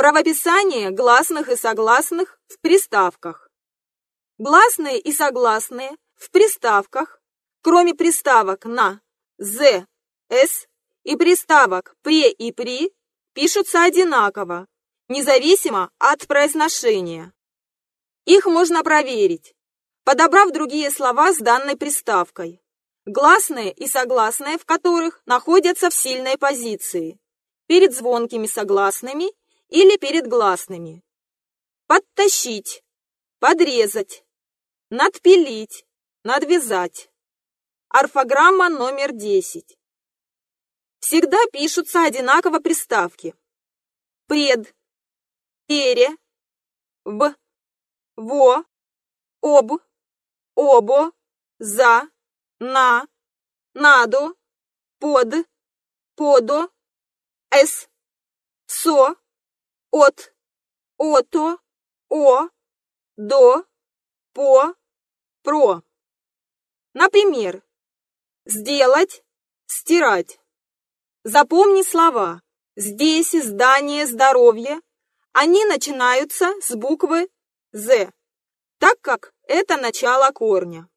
Правописание гласных и согласных в приставках. Гласные и согласные в приставках, кроме приставок на «з», «с» и приставок «пре» и «при», пишутся одинаково, независимо от произношения. Их можно проверить, подобрав другие слова с данной приставкой, гласные и согласные в которых находятся в сильной позиции, перед звонкими согласными или перед гласными. Подтащить, подрезать, надпилить, надвязать. Орфограмма номер 10. Всегда пишутся одинаково приставки. Пред, пере, в, во, об, обо, за, на, надо, под, подо, с, со, от, ото, о, до, по, про. Например, сделать, стирать. Запомни слова «здесь», «здание», «здоровье». Они начинаются с буквы «з», так как это начало корня.